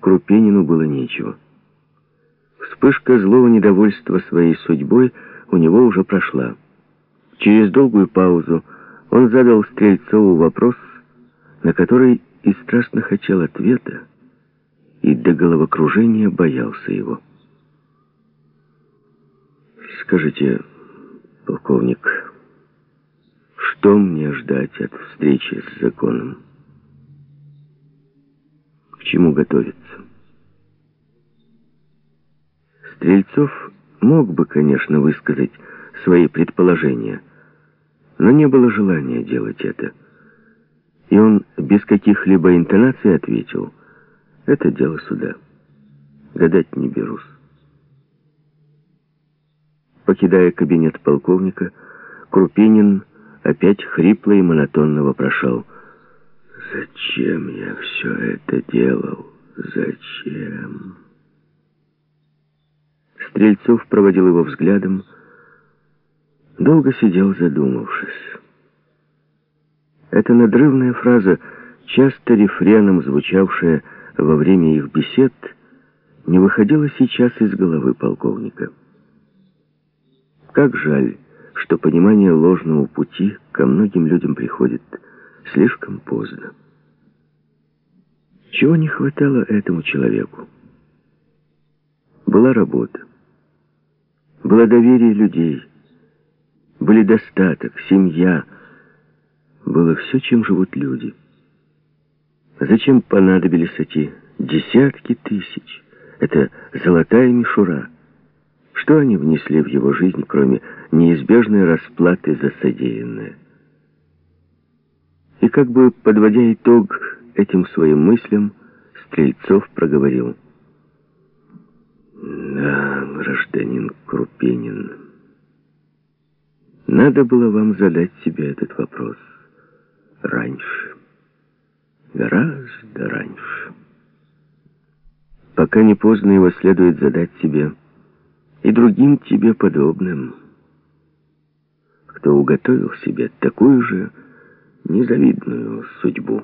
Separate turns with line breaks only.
Крупенину было нечего. Вспышка злого недовольства своей судьбой у него уже прошла. Через долгую паузу он задал Стрельцову вопрос, на который и страстно хотел ответа, и до головокружения боялся его. «Скажите, полковник, что мне ждать от встречи с законом? Чему готовиться?» Стрельцов мог бы, конечно, высказать свои предположения, но не было желания делать это. И он без каких-либо интонаций ответил, «Это дело суда. Гадать не берусь». Покидая кабинет полковника, Крупинин опять хрипло и монотонно вопрошал, «Зачем я все это делал? Зачем?» Стрельцов проводил его взглядом, долго сидел задумавшись. Эта надрывная фраза, часто рефреном звучавшая во время их бесед, не выходила сейчас из головы полковника. Как жаль, что понимание ложного пути ко многим людям приходит слишком поздно. Чего не хватало этому человеку? Была работа. Было доверие людей. Были достаток, семья. Было все, чем живут люди. Зачем понадобились эти десятки тысяч? Это золотая мишура. Что они внесли в его жизнь, кроме неизбежной расплаты за содеянное? И как бы подводя итог этим своим мыслям, Стрельцов проговорил. Да, гражданин Крупенин, надо было вам задать себе этот вопрос раньше. Гораздо раньше. Пока не поздно его следует задать себе и другим тебе подобным, кто уготовил себе такую же незавидную судьбу.